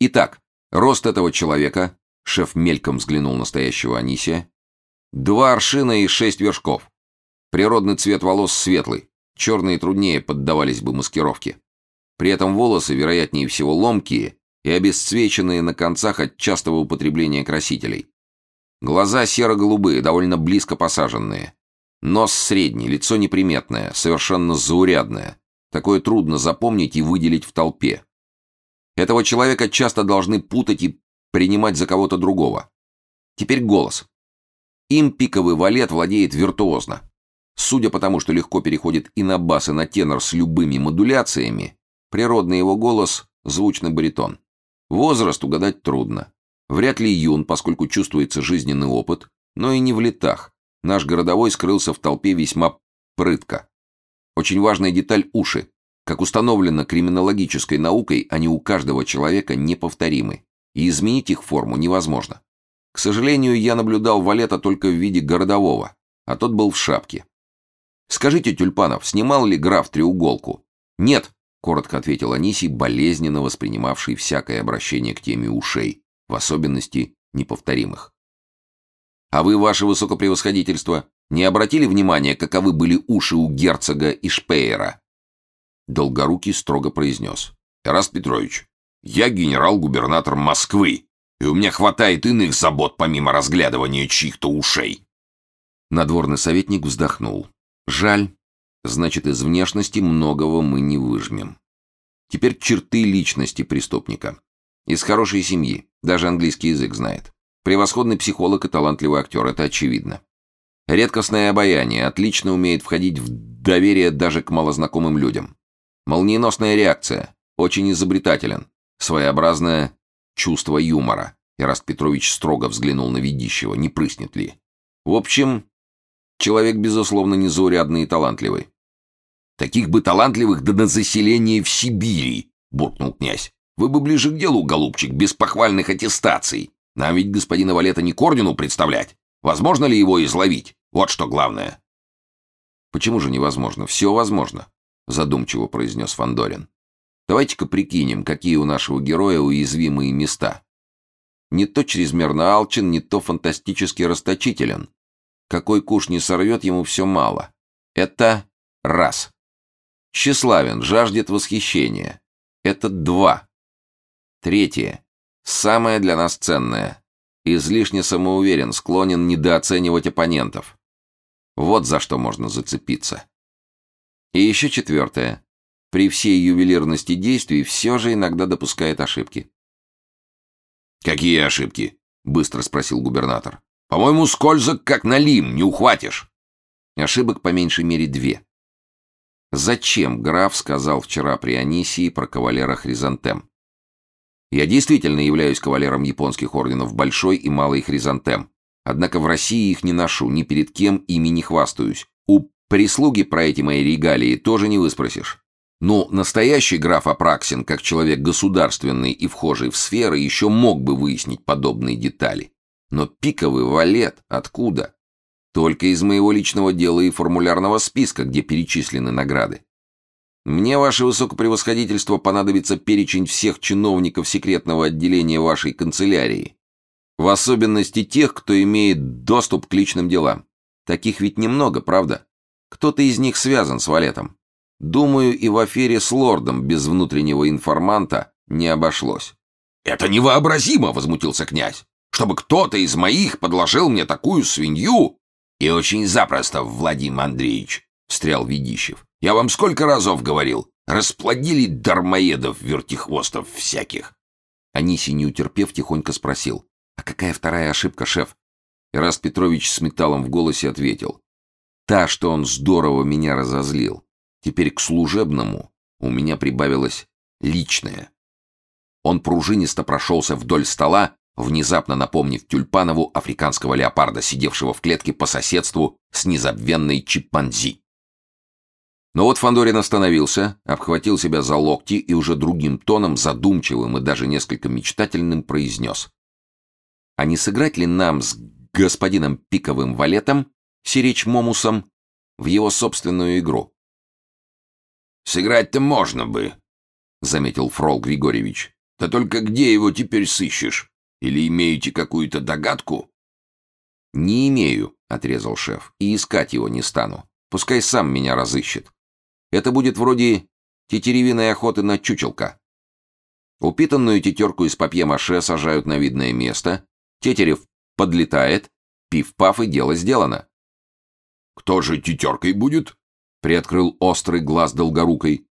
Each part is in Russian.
Итак, рост этого человека, шеф мельком взглянул на стоящего Анисия, два аршина и шесть вершков. Природный цвет волос светлый, черные труднее поддавались бы маскировке. При этом волосы, вероятнее всего, ломкие и обесцвеченные на концах от частого употребления красителей. Глаза серо-голубые, довольно близко посаженные. Нос средний, лицо неприметное, совершенно заурядное. Такое трудно запомнить и выделить в толпе. Этого человека часто должны путать и принимать за кого-то другого. Теперь голос. Им пиковый валет владеет виртуозно. Судя по тому, что легко переходит и на бас, и на тенор с любыми модуляциями, природный его голос – звучный баритон. Возраст угадать трудно. Вряд ли юн, поскольку чувствуется жизненный опыт, но и не в летах. Наш городовой скрылся в толпе весьма прытко. Очень важная деталь – уши. Как установлено криминологической наукой, они у каждого человека неповторимы, и изменить их форму невозможно. К сожалению, я наблюдал Валета только в виде городового, а тот был в шапке. «Скажите, Тюльпанов, снимал ли граф треуголку?» «Нет», — коротко ответил Анисий, болезненно воспринимавший всякое обращение к теме ушей, в особенности неповторимых. «А вы, ваше высокопревосходительство, не обратили внимания, каковы были уши у герцога и Шпеера?» Долгорукий строго произнес. «Эраст Петрович, я генерал-губернатор Москвы, и у меня хватает иных забот, помимо разглядывания чьих-то ушей». Надворный советник вздохнул. «Жаль. Значит, из внешности многого мы не выжмем. Теперь черты личности преступника. Из хорошей семьи, даже английский язык знает. Превосходный психолог и талантливый актер, это очевидно. Редкостное обаяние, отлично умеет входить в доверие даже к малознакомым людям. Молниеносная реакция, очень изобретателен, своеобразное чувство юмора. Ираст Петрович строго взглянул на ведищего, не прыснет ли. В общем, человек, безусловно, незаурядный и талантливый. «Таких бы талантливых да на заселение в Сибири!» — буркнул князь. «Вы бы ближе к делу, голубчик, без похвальных аттестаций. Нам ведь господина Валета не к ордену представлять. Возможно ли его изловить? Вот что главное». «Почему же невозможно? Все возможно», — задумчиво произнес Фандорин. «Давайте-ка прикинем, какие у нашего героя уязвимые места. Не то чрезмерно алчен, не то фантастически расточителен. Какой куш не сорвет, ему все мало. Это раз. Тщеславен, жаждет восхищения. Это два. Третье. Самое для нас ценное. Излишне самоуверен, склонен недооценивать оппонентов. Вот за что можно зацепиться. И еще четвертое. При всей ювелирности действий все же иногда допускает ошибки. «Какие ошибки?» — быстро спросил губернатор. «По-моему, скользок как налим, не ухватишь». Ошибок по меньшей мере две. Зачем граф сказал вчера при Анисии про кавалера Хризантем? Я действительно являюсь кавалером японских орденов Большой и Малый Хризантем. Однако в России их не ношу, ни перед кем ими не хвастаюсь. У прислуги про эти мои регалии тоже не выспросишь. Ну, настоящий граф Апраксин, как человек государственный и вхожий в сферы, еще мог бы выяснить подобные детали. Но пиковый валет откуда? Только из моего личного дела и формулярного списка, где перечислены награды. Мне, ваше высокопревосходительство, понадобится перечень всех чиновников секретного отделения вашей канцелярии. В особенности тех, кто имеет доступ к личным делам. Таких ведь немного, правда? Кто-то из них связан с валетом. Думаю, и в афере с лордом без внутреннего информанта не обошлось. «Это невообразимо!» — возмутился князь. «Чтобы кто-то из моих подложил мне такую свинью!» «И очень запросто, Владимир Андреевич!» — встрял Ведищев. «Я вам сколько разов говорил? Расплодили дармоедов, вертихвостов всяких!» Анисий, не утерпев, тихонько спросил. «А какая вторая ошибка, шеф?» Ираст Петрович с металлом в голосе ответил. «Та, что он здорово меня разозлил. Теперь к служебному у меня прибавилось личное. Он пружинисто прошелся вдоль стола, внезапно напомнив Тюльпанову африканского леопарда, сидевшего в клетке по соседству с незабвенной чимпанзи. Но вот Фандорин остановился, обхватил себя за локти и уже другим тоном, задумчивым и даже несколько мечтательным, произнес. «А не сыграть ли нам с господином Пиковым Валетом, Сиречь Момусом, в его собственную игру?» «Сыграть-то можно бы», — заметил Фрол Григорьевич. Да только где его теперь сыщешь? Или имеете какую-то догадку?» «Не имею», — отрезал шеф, — «и искать его не стану. Пускай сам меня разыщет. Это будет вроде тетеревиной охоты на чучелка. Упитанную тетерку из папье-маше сажают на видное место, тетерев подлетает, пиф-паф и дело сделано. «Кто же тетеркой будет?» — приоткрыл острый глаз долгорукой.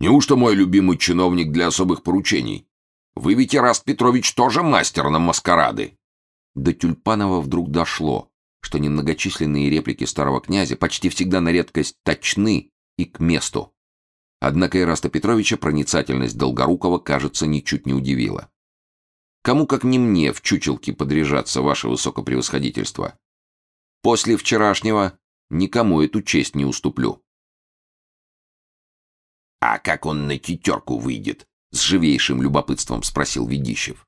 «Неужто мой любимый чиновник для особых поручений? Вы ведь, Ираст Петрович, тоже мастер на маскарады!» До Тюльпанова вдруг дошло, что немногочисленные реплики старого князя почти всегда на редкость точны и к месту. Однако Ираста Петровича проницательность Долгорукова, кажется, ничуть не удивила. «Кому, как не мне, в чучелке подряжаться, ваше высокопревосходительство? После вчерашнего никому эту честь не уступлю». «А как он на тетерку выйдет?» — с живейшим любопытством спросил Ведищев.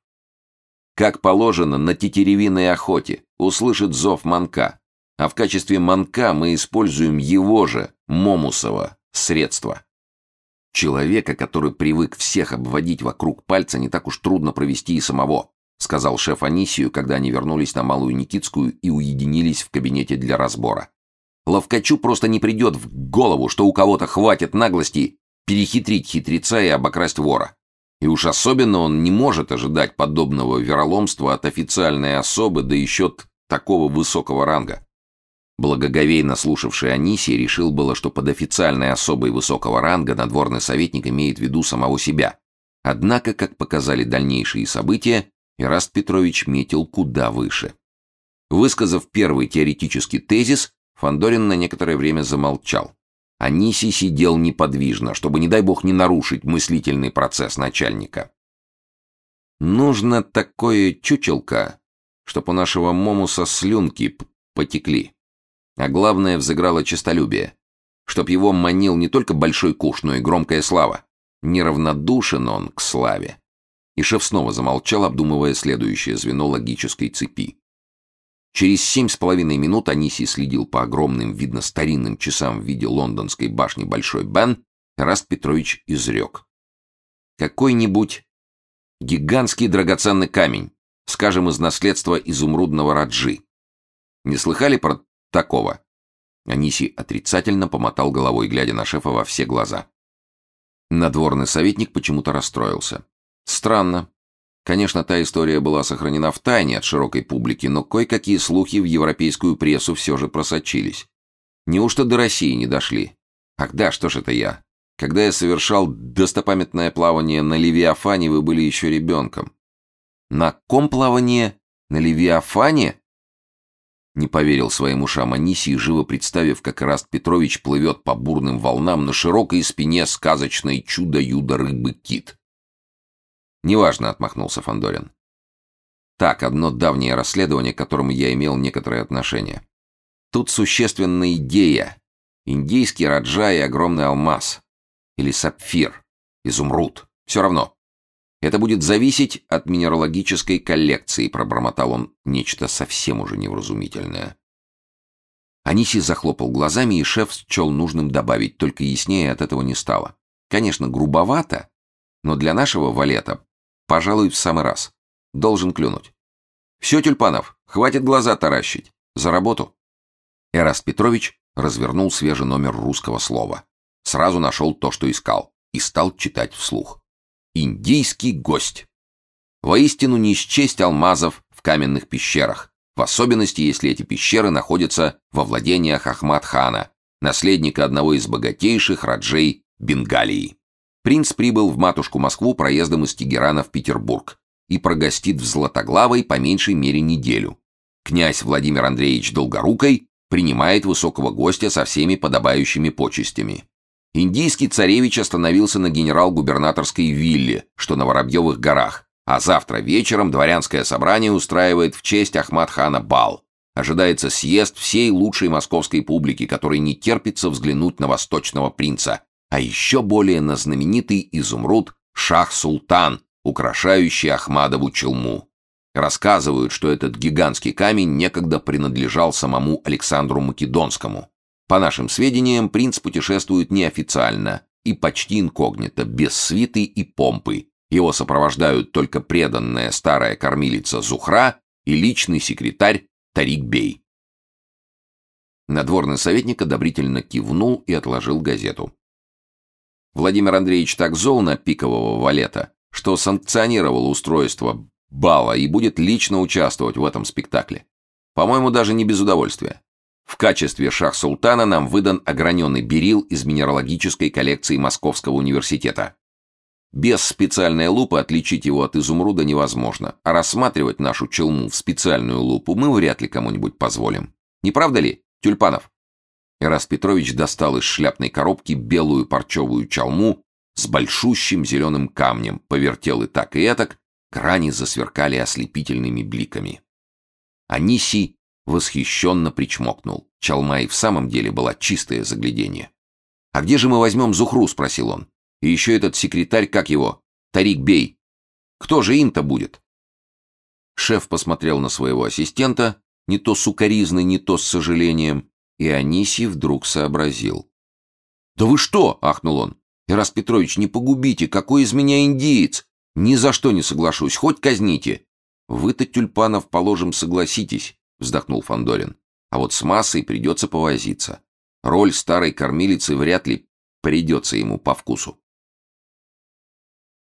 «Как положено на тетеревиной охоте, услышит зов манка, а в качестве манка мы используем его же, Момусова, средства. Человека, который привык всех обводить вокруг пальца, не так уж трудно провести и самого», — сказал шеф Анисию, когда они вернулись на Малую Никитскую и уединились в кабинете для разбора. Ловкачу просто не придет в голову, что у кого-то хватит наглости перехитрить хитреца и обокрасть вора. И уж особенно он не может ожидать подобного вероломства от официальной особы, да еще такого высокого ранга. Благоговейно слушавший Анисий решил было, что под официальной особой высокого ранга надворный советник имеет в виду самого себя. Однако, как показали дальнейшие события, Ираст Петрович метил куда выше. Высказав первый теоретический тезис, Фандорин на некоторое время замолчал. Анисий сидел неподвижно, чтобы, не дай бог, не нарушить мыслительный процесс начальника. «Нужно такое чучелка, чтоб у нашего Момуса слюнки потекли. А главное, взыграло честолюбие. Чтоб его манил не только большой куш, но и громкая слава. Неравнодушен он к славе». И шеф снова замолчал, обдумывая следующее звено логической цепи. Через семь с половиной минут Анисий следил по огромным, видно, старинным часам в виде лондонской башни Большой Бен, Раст Петрович изрек. Какой-нибудь гигантский драгоценный камень, скажем, из наследства изумрудного Раджи. Не слыхали про такого? Анисий отрицательно помотал головой, глядя на шефа во все глаза. Надворный советник почему-то расстроился. Странно. Конечно, та история была сохранена в тайне от широкой публики, но кое-какие слухи в европейскую прессу все же просочились. Неужто до России не дошли? Ах да, что ж это я? Когда я совершал достопамятное плавание на Левиафане, вы были еще ребенком. На ком плавание? На Левиафане? Не поверил своим ушам Анисий, живо представив, как Раст Петрович плывет по бурным волнам на широкой спине сказочной чудо-юдо рыбы кит. «Неважно», — отмахнулся Фандорин. «Так, одно давнее расследование, к которому я имел некоторое отношение. Тут существенная идея. Индийский раджа и огромный алмаз. Или сапфир. Изумруд. Все равно. Это будет зависеть от минералогической коллекции», — пробормотал он нечто совсем уже невразумительное. Аниси захлопал глазами, и шеф счел нужным добавить, только яснее от этого не стало. Конечно, грубовато, но для нашего валета Пожалуй, в самый раз. Должен клюнуть. Все, Тюльпанов, хватит глаза таращить. За работу. Эраст Петрович развернул свежий номер русского слова. Сразу нашел то, что искал, и стал читать вслух. Индийский гость. Воистину не счесть алмазов в каменных пещерах, в особенности, если эти пещеры находятся во владениях Ахмад-хана, наследника одного из богатейших раджей Бенгалии. Принц прибыл в матушку Москву проездом из Тегерана в Петербург и прогостит в Златоглавой по меньшей мере неделю. Князь Владимир Андреевич Долгорукой принимает высокого гостя со всеми подобающими почестями. Индийский царевич остановился на генерал-губернаторской вилле, что на Воробьевых горах, а завтра вечером дворянское собрание устраивает в честь Ахмад-хана бал. Ожидается съезд всей лучшей московской публики, которой не терпится взглянуть на восточного принца, а еще более на знаменитый изумруд Шах-Султан, украшающий Ахмадову челму. Рассказывают, что этот гигантский камень некогда принадлежал самому Александру Македонскому. По нашим сведениям, принц путешествует неофициально и почти инкогнито, без свиты и помпы, Его сопровождают только преданная старая кормилица Зухра и личный секретарь Тарик Бей. Надворный советник одобрительно кивнул и отложил газету. Владимир Андреевич так зол на пикового валета, что санкционировал устройство бала и будет лично участвовать в этом спектакле. По-моему, даже не без удовольствия. В качестве шах-султана нам выдан ограненный берил из минералогической коллекции Московского университета. Без специальной лупы отличить его от изумруда невозможно, а рассматривать нашу челму в специальную лупу мы вряд ли кому-нибудь позволим. Не правда ли? Тюльпанов. Ираст Петрович достал из шляпной коробки белую парчевую чалму с большущим зеленым камнем, повертел и так, и этак, грани засверкали ослепительными бликами. Анисий восхищенно причмокнул. Чалма и в самом деле была чистое заглядение. «А где же мы возьмем Зухру?» — спросил он. «И еще этот секретарь, как его? Тарик Бей. Кто же им-то будет?» Шеф посмотрел на своего ассистента, не то сукоризной, не то с сожалением, и Анисий вдруг сообразил. «Да вы что?» — ахнул он. «Ирас Петрович, не погубите, какой из меня индиец! Ни за что не соглашусь, хоть казните!» «Вы-то, Тюльпанов, положим, согласитесь», — вздохнул Фандорин. «А вот с массой придется повозиться. Роль старой кормилицы вряд ли придется ему по вкусу».